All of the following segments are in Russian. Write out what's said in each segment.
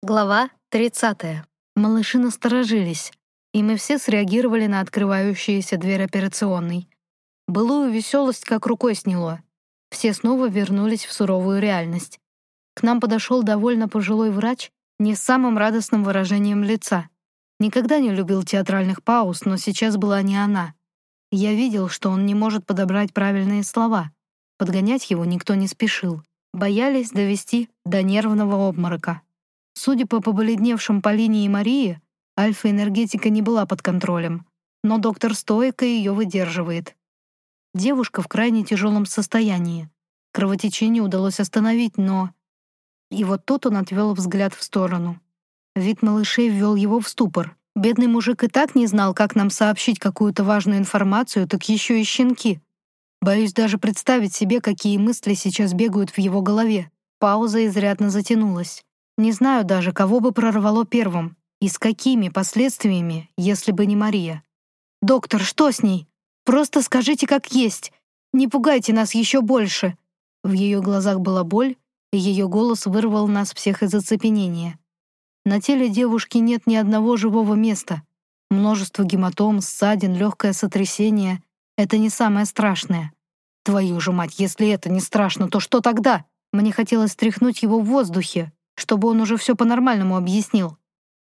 Глава 30. Малыши насторожились, и мы все среагировали на открывающуюся дверь операционной. Былую веселость как рукой сняло. Все снова вернулись в суровую реальность. К нам подошел довольно пожилой врач не с самым радостным выражением лица. Никогда не любил театральных пауз, но сейчас была не она. Я видел, что он не может подобрать правильные слова. Подгонять его никто не спешил. Боялись довести до нервного обморока. Судя по побледневшим Полине и Марии, альфа-энергетика не была под контролем, но доктор стойко ее выдерживает. Девушка в крайне тяжелом состоянии. Кровотечение удалось остановить, но... И вот тут он отвел взгляд в сторону. Вид малышей ввел его в ступор. Бедный мужик и так не знал, как нам сообщить какую-то важную информацию, так еще и щенки. Боюсь даже представить себе, какие мысли сейчас бегают в его голове. Пауза изрядно затянулась. Не знаю даже, кого бы прорвало первым и с какими последствиями, если бы не Мария. «Доктор, что с ней? Просто скажите, как есть. Не пугайте нас еще больше». В ее глазах была боль, и ее голос вырвал нас всех из оцепенения. На теле девушки нет ни одного живого места. Множество гематом, ссадин, легкое сотрясение — это не самое страшное. Твою же мать, если это не страшно, то что тогда? Мне хотелось стряхнуть его в воздухе, чтобы он уже все по-нормальному объяснил.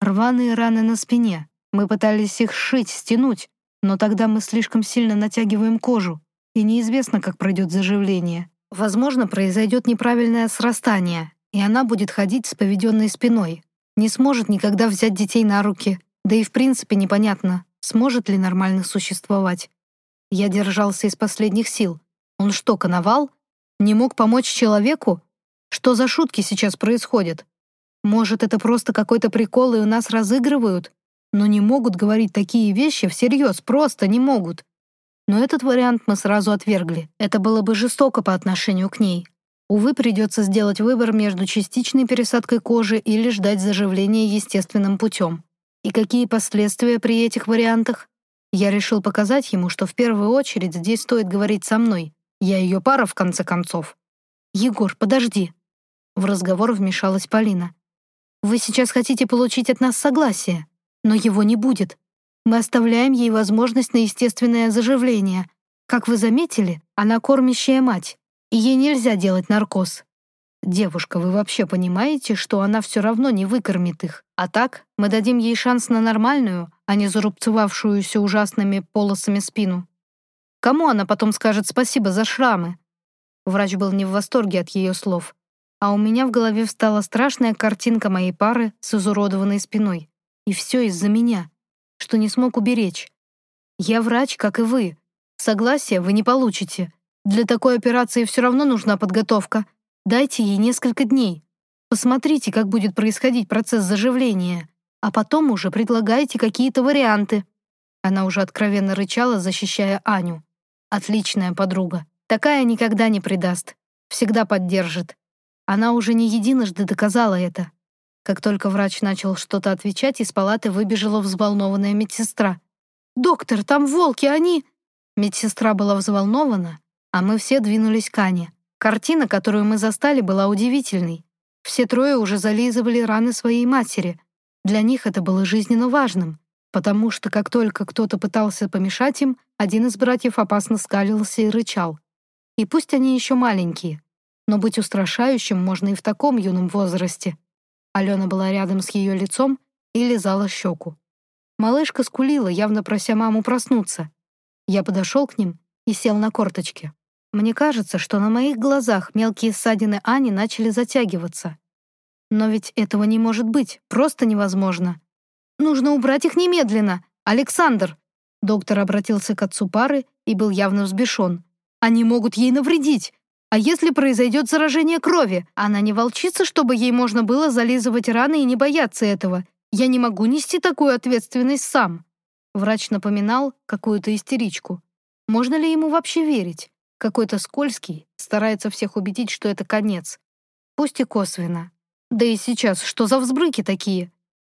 Рваные раны на спине. Мы пытались их сшить, стянуть, но тогда мы слишком сильно натягиваем кожу, и неизвестно, как пройдет заживление. Возможно, произойдет неправильное срастание, и она будет ходить с поведенной спиной. Не сможет никогда взять детей на руки, да и в принципе непонятно, сможет ли нормально существовать. Я держался из последних сил. Он что, коновал? Не мог помочь человеку? Что за шутки сейчас происходят? Может, это просто какой-то прикол, и у нас разыгрывают? Но не могут говорить такие вещи всерьез, просто не могут. Но этот вариант мы сразу отвергли. Это было бы жестоко по отношению к ней. Увы, придется сделать выбор между частичной пересадкой кожи или ждать заживления естественным путем. И какие последствия при этих вариантах? Я решил показать ему, что в первую очередь здесь стоит говорить со мной. Я ее пара, в конце концов. «Егор, подожди», в разговор вмешалась Полина. «Вы сейчас хотите получить от нас согласие, но его не будет. Мы оставляем ей возможность на естественное заживление. Как вы заметили, она кормящая мать, и ей нельзя делать наркоз. Девушка, вы вообще понимаете, что она все равно не выкормит их? А так мы дадим ей шанс на нормальную, а не зарубцевавшуюся ужасными полосами спину. Кому она потом скажет спасибо за шрамы?» Врач был не в восторге от ее слов а у меня в голове встала страшная картинка моей пары с изуродованной спиной. И все из-за меня, что не смог уберечь. Я врач, как и вы. Согласия вы не получите. Для такой операции все равно нужна подготовка. Дайте ей несколько дней. Посмотрите, как будет происходить процесс заживления, а потом уже предлагайте какие-то варианты. Она уже откровенно рычала, защищая Аню. Отличная подруга. Такая никогда не предаст. Всегда поддержит. Она уже не единожды доказала это. Как только врач начал что-то отвечать, из палаты выбежала взволнованная медсестра. «Доктор, там волки, они...» Медсестра была взволнована, а мы все двинулись к Ане. Картина, которую мы застали, была удивительной. Все трое уже зализывали раны своей матери. Для них это было жизненно важным, потому что как только кто-то пытался помешать им, один из братьев опасно скалился и рычал. И пусть они еще маленькие, но быть устрашающим можно и в таком юном возрасте. Алена была рядом с ее лицом и лизала щеку. Малышка скулила, явно прося маму проснуться. Я подошел к ним и сел на корточки. Мне кажется, что на моих глазах мелкие ссадины Ани начали затягиваться. Но ведь этого не может быть, просто невозможно. Нужно убрать их немедленно. Александр! Доктор обратился к отцу пары и был явно взбешен. Они могут ей навредить. А если произойдет заражение крови? Она не волчица, чтобы ей можно было зализывать раны и не бояться этого. Я не могу нести такую ответственность сам». Врач напоминал какую-то истеричку. Можно ли ему вообще верить? Какой-то скользкий, старается всех убедить, что это конец. Пусть и косвенно. Да и сейчас, что за взбрыки такие?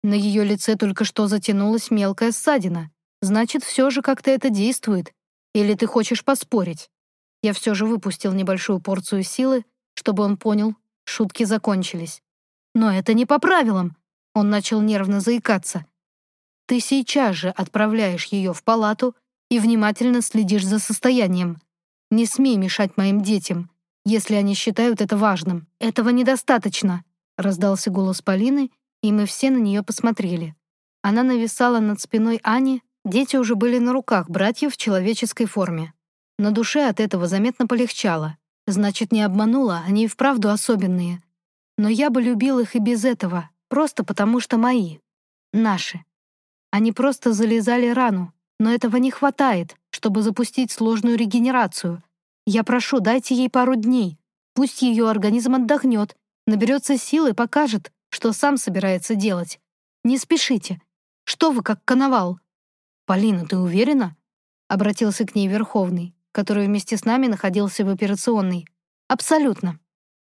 На ее лице только что затянулась мелкая ссадина. Значит, все же как-то это действует. Или ты хочешь поспорить? Я все же выпустил небольшую порцию силы, чтобы он понял, шутки закончились. «Но это не по правилам. Он начал нервно заикаться. «Ты сейчас же отправляешь ее в палату и внимательно следишь за состоянием. Не смей мешать моим детям, если они считают это важным. Этого недостаточно», — раздался голос Полины, и мы все на нее посмотрели. Она нависала над спиной Ани, дети уже были на руках братьев в человеческой форме. На душе от этого заметно полегчало. Значит, не обманула, они и вправду особенные. Но я бы любил их и без этого, просто потому что мои. Наши. Они просто залезали рану, но этого не хватает, чтобы запустить сложную регенерацию. Я прошу, дайте ей пару дней. Пусть ее организм отдохнет, наберется сил и покажет, что сам собирается делать. Не спешите. Что вы, как коновал? «Полина, ты уверена?» — обратился к ней Верховный, который вместе с нами находился в операционной. «Абсолютно.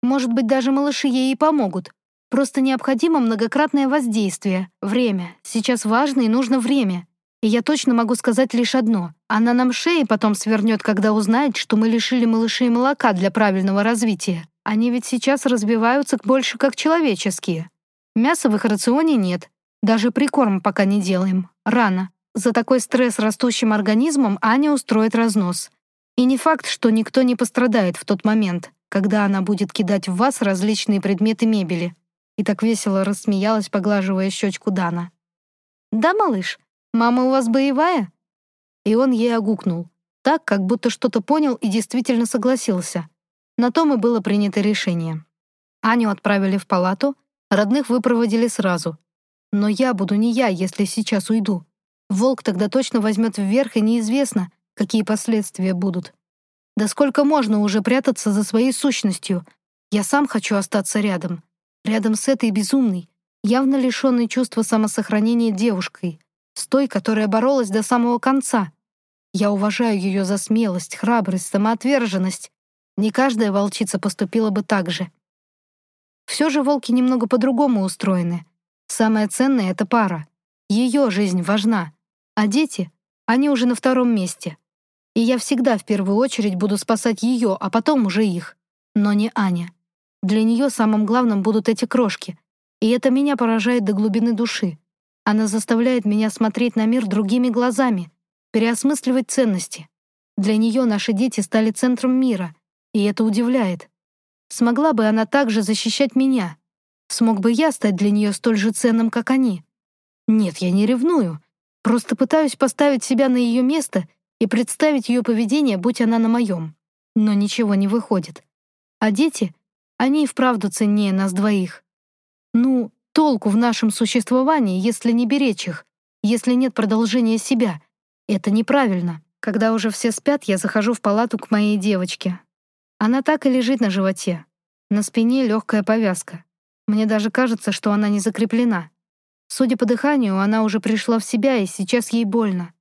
Может быть, даже малыши ей и помогут. Просто необходимо многократное воздействие, время. Сейчас важно и нужно время. И я точно могу сказать лишь одно. Она нам шеи потом свернет, когда узнает, что мы лишили малышей молока для правильного развития. Они ведь сейчас развиваются больше как человеческие. Мяса в их рационе нет. Даже прикорм пока не делаем. Рано. За такой стресс растущим организмом Аня устроит разнос. И не факт, что никто не пострадает в тот момент, когда она будет кидать в вас различные предметы мебели. И так весело рассмеялась, поглаживая щечку Дана. «Да, малыш, «Мама у вас боевая?» И он ей огукнул, так, как будто что-то понял и действительно согласился. На том и было принято решение. Аню отправили в палату, родных выпроводили сразу. Но я буду не я, если сейчас уйду. Волк тогда точно возьмет вверх, и неизвестно, какие последствия будут. Да сколько можно уже прятаться за своей сущностью? Я сам хочу остаться рядом. Рядом с этой безумной, явно лишенной чувства самосохранения девушкой, с той, которая боролась до самого конца. Я уважаю ее за смелость, храбрость, самоотверженность. Не каждая волчица поступила бы так же. Все же волки немного по-другому устроены. Самое ценное — это пара. Ее жизнь важна. А дети, они уже на втором месте. И я всегда в первую очередь буду спасать ее, а потом уже их. Но не Аня. Для нее самым главным будут эти крошки. И это меня поражает до глубины души. Она заставляет меня смотреть на мир другими глазами, переосмысливать ценности. Для нее наши дети стали центром мира, и это удивляет. Смогла бы она также защищать меня? Смог бы я стать для нее столь же ценным, как они? Нет, я не ревную. Просто пытаюсь поставить себя на ее место и представить ее поведение, будь она на моем. Но ничего не выходит. А дети, они и вправду ценнее нас двоих. Ну, Толку в нашем существовании, если не беречь их, если нет продолжения себя. Это неправильно. Когда уже все спят, я захожу в палату к моей девочке. Она так и лежит на животе. На спине легкая повязка. Мне даже кажется, что она не закреплена. Судя по дыханию, она уже пришла в себя, и сейчас ей больно.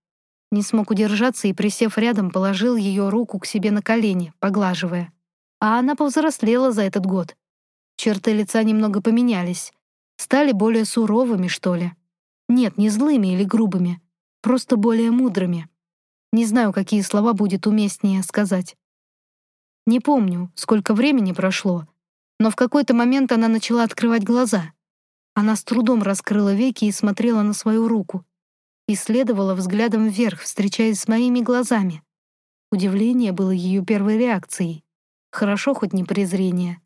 Не смог удержаться и, присев рядом, положил ее руку к себе на колени, поглаживая. А она повзрослела за этот год. Черты лица немного поменялись. Стали более суровыми, что ли. Нет, не злыми или грубыми, просто более мудрыми. Не знаю, какие слова будет уместнее сказать. Не помню, сколько времени прошло, но в какой-то момент она начала открывать глаза. Она с трудом раскрыла веки и смотрела на свою руку. Исследовала взглядом вверх, встречаясь с моими глазами. Удивление было ее первой реакцией. Хорошо хоть не презрение.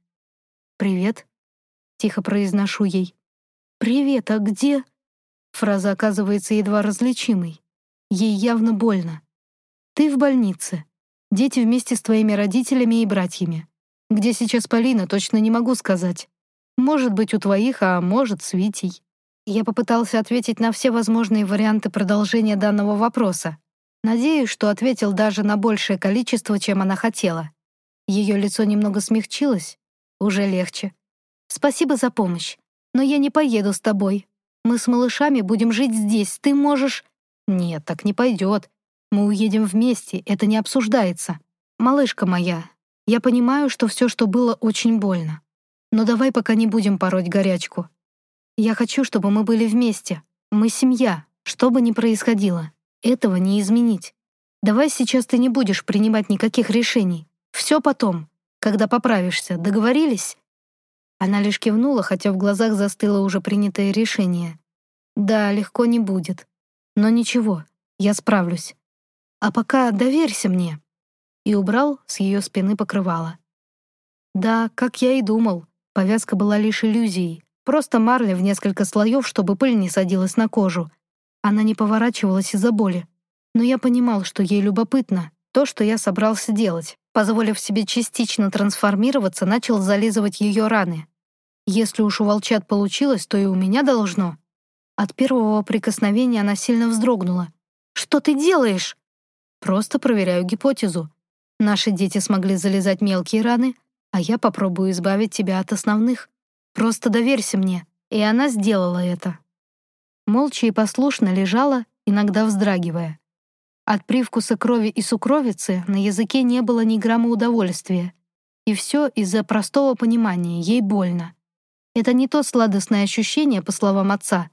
«Привет», — тихо произношу ей. «Привет, а где?» Фраза оказывается едва различимой. Ей явно больно. «Ты в больнице. Дети вместе с твоими родителями и братьями. Где сейчас Полина, точно не могу сказать. Может быть, у твоих, а может, с Витей». Я попытался ответить на все возможные варианты продолжения данного вопроса. Надеюсь, что ответил даже на большее количество, чем она хотела. Ее лицо немного смягчилось. Уже легче. «Спасибо за помощь. Но я не поеду с тобой. Мы с малышами будем жить здесь. Ты можешь...» «Нет, так не пойдет. Мы уедем вместе, это не обсуждается. Малышка моя, я понимаю, что все, что было, очень больно. Но давай пока не будем пороть горячку. Я хочу, чтобы мы были вместе. Мы семья, что бы ни происходило. Этого не изменить. Давай сейчас ты не будешь принимать никаких решений. Все потом, когда поправишься. Договорились?» Она лишь кивнула, хотя в глазах застыло уже принятое решение. Да, легко не будет. Но ничего, я справлюсь. А пока доверься мне. И убрал с ее спины покрывало. Да, как я и думал, повязка была лишь иллюзией. Просто марля в несколько слоев, чтобы пыль не садилась на кожу. Она не поворачивалась из-за боли. Но я понимал, что ей любопытно то, что я собрался делать. Позволив себе частично трансформироваться, начал зализывать ее раны. Если уж у волчат получилось, то и у меня должно. От первого прикосновения она сильно вздрогнула. «Что ты делаешь?» «Просто проверяю гипотезу. Наши дети смогли залезать мелкие раны, а я попробую избавить тебя от основных. Просто доверься мне». И она сделала это. Молча и послушно лежала, иногда вздрагивая. От привкуса крови и сукровицы на языке не было ни грамма удовольствия. И все из-за простого понимания, ей больно. Это не то сладостное ощущение, по словам отца,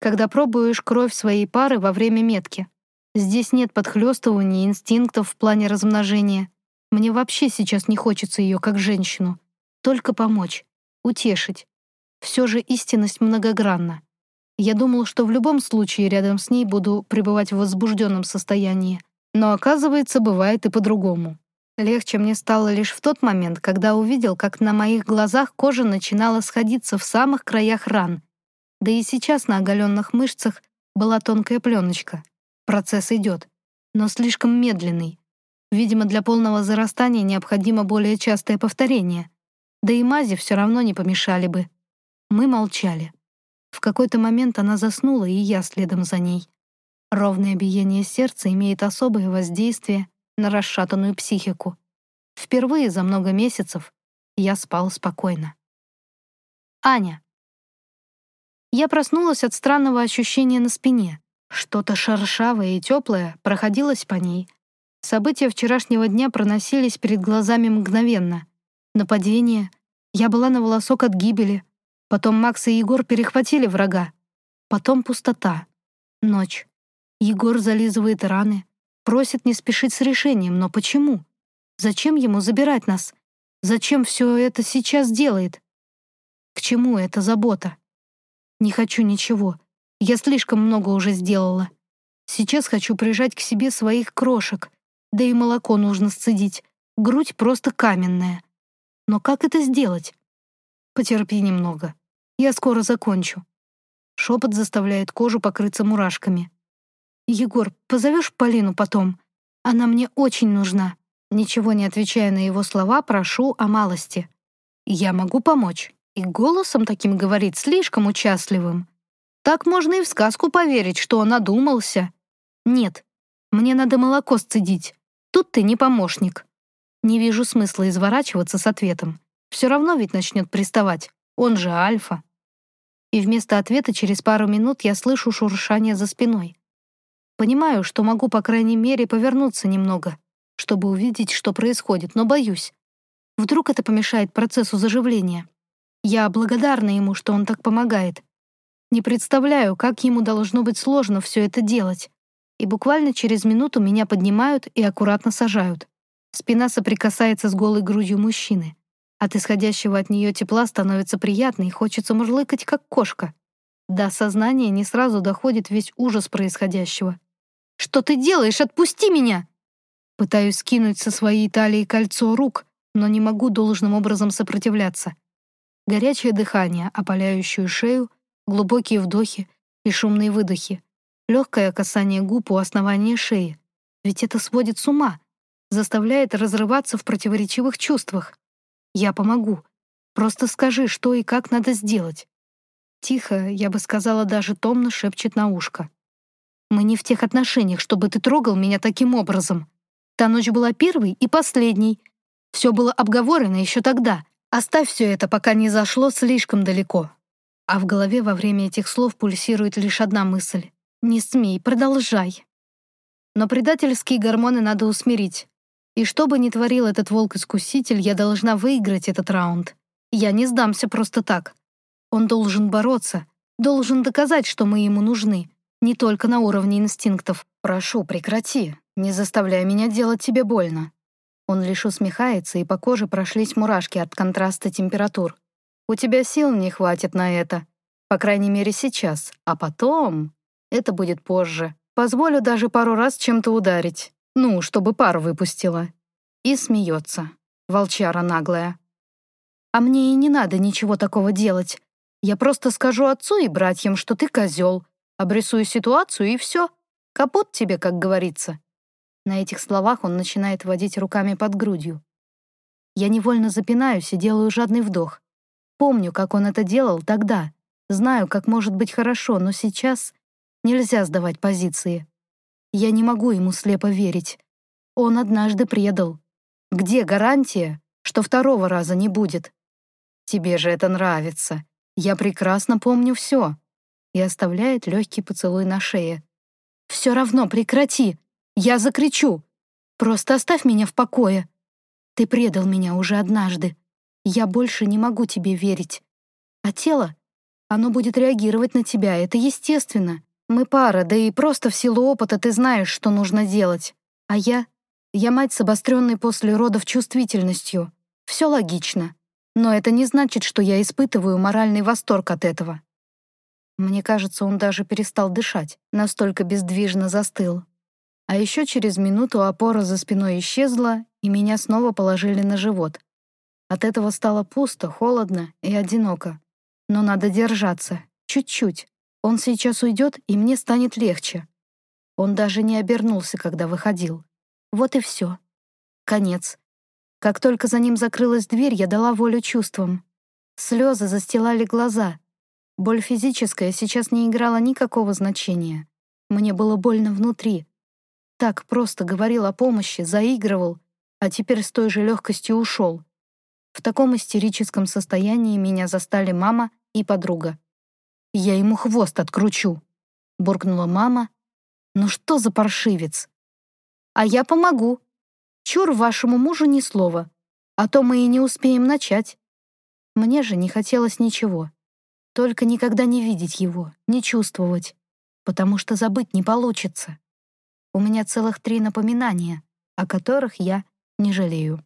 когда пробуешь кровь своей пары во время метки. Здесь нет подхлёстывания инстинктов в плане размножения. Мне вообще сейчас не хочется ее как женщину. Только помочь, утешить. Все же истинность многогранна. Я думал, что в любом случае рядом с ней буду пребывать в возбужденном состоянии. Но оказывается, бывает и по-другому. Легче мне стало лишь в тот момент, когда увидел, как на моих глазах кожа начинала сходиться в самых краях ран, да и сейчас на оголенных мышцах была тонкая пленочка. Процесс идет, но слишком медленный. Видимо, для полного зарастания необходимо более частое повторение. Да и мази все равно не помешали бы. Мы молчали. В какой-то момент она заснула, и я следом за ней. Ровное биение сердца имеет особое воздействие на расшатанную психику. Впервые за много месяцев я спал спокойно. Аня. Я проснулась от странного ощущения на спине. Что-то шершавое и теплое проходилось по ней. События вчерашнего дня проносились перед глазами мгновенно. Нападение. Я была на волосок от гибели. Потом Макс и Егор перехватили врага. Потом пустота. Ночь. Егор зализывает раны. Просит не спешить с решением, но почему? Зачем ему забирать нас? Зачем все это сейчас делает? К чему эта забота? Не хочу ничего. Я слишком много уже сделала. Сейчас хочу прижать к себе своих крошек. Да и молоко нужно сцедить. Грудь просто каменная. Но как это сделать? Потерпи немного. Я скоро закончу. Шепот заставляет кожу покрыться мурашками. «Егор, позовешь Полину потом? Она мне очень нужна». Ничего не отвечая на его слова, прошу о малости. «Я могу помочь». И голосом таким говорит, слишком участливым. Так можно и в сказку поверить, что он одумался. Нет, мне надо молоко сцедить. Тут ты не помощник. Не вижу смысла изворачиваться с ответом. Все равно ведь начнет приставать. Он же альфа. И вместо ответа через пару минут я слышу шуршание за спиной. Понимаю, что могу, по крайней мере, повернуться немного, чтобы увидеть, что происходит, но боюсь. Вдруг это помешает процессу заживления. Я благодарна ему, что он так помогает. Не представляю, как ему должно быть сложно все это делать. И буквально через минуту меня поднимают и аккуратно сажают. Спина соприкасается с голой грудью мужчины. От исходящего от нее тепла становится приятно и хочется мурлыкать, как кошка. До сознания не сразу доходит весь ужас происходящего. «Что ты делаешь? Отпусти меня!» Пытаюсь скинуть со своей талии кольцо рук, но не могу должным образом сопротивляться. Горячее дыхание, опаляющую шею, глубокие вдохи и шумные выдохи. Легкое касание губ у основания шеи. Ведь это сводит с ума, заставляет разрываться в противоречивых чувствах. Я помогу. Просто скажи, что и как надо сделать. Тихо, я бы сказала, даже томно шепчет на ушко. Мы не в тех отношениях, чтобы ты трогал меня таким образом. Та ночь была первой и последней. Все было обговорено еще тогда, Оставь все это, пока не зашло слишком далеко. А в голове во время этих слов пульсирует лишь одна мысль. Не смей, продолжай. Но предательские гормоны надо усмирить. И что бы ни творил этот волк-искуситель, я должна выиграть этот раунд. Я не сдамся просто так. Он должен бороться, должен доказать, что мы ему нужны, не только на уровне инстинктов. Прошу, прекрати, не заставляй меня делать тебе больно. Он лишь усмехается, и по коже прошлись мурашки от контраста температур. У тебя сил не хватит на это. По крайней мере, сейчас. А потом... Это будет позже. Позволю даже пару раз чем-то ударить. Ну, чтобы пар выпустила. И смеется. Волчара наглая. А мне и не надо ничего такого делать. Я просто скажу отцу и братьям, что ты козел. Обрисую ситуацию, и все. Капут тебе, как говорится. На этих словах он начинает водить руками под грудью. Я невольно запинаюсь и делаю жадный вдох. Помню, как он это делал тогда. Знаю, как может быть хорошо, но сейчас нельзя сдавать позиции. Я не могу ему слепо верить. Он однажды предал. Где гарантия, что второго раза не будет? Тебе же это нравится. Я прекрасно помню все. И оставляет легкий поцелуй на шее. Все равно прекрати. Я закричу. Просто оставь меня в покое. Ты предал меня уже однажды. Я больше не могу тебе верить. А тело? Оно будет реагировать на тебя, это естественно. Мы пара, да и просто в силу опыта ты знаешь, что нужно делать. А я? Я мать с обостренной после родов чувствительностью. Все логично. Но это не значит, что я испытываю моральный восторг от этого. Мне кажется, он даже перестал дышать, настолько бездвижно застыл. А еще через минуту опора за спиной исчезла, и меня снова положили на живот. От этого стало пусто, холодно и одиноко. Но надо держаться. Чуть-чуть. Он сейчас уйдет, и мне станет легче. Он даже не обернулся, когда выходил. Вот и все. Конец. Как только за ним закрылась дверь, я дала волю чувствам. Слезы застилали глаза. Боль физическая сейчас не играла никакого значения. Мне было больно внутри, так просто говорил о помощи, заигрывал, а теперь с той же легкостью ушел. В таком истерическом состоянии меня застали мама и подруга. «Я ему хвост откручу», — буркнула мама. «Ну что за паршивец?» «А я помогу. Чур вашему мужу ни слова, а то мы и не успеем начать». Мне же не хотелось ничего. Только никогда не видеть его, не чувствовать, потому что забыть не получится. У меня целых три напоминания, о которых я не жалею.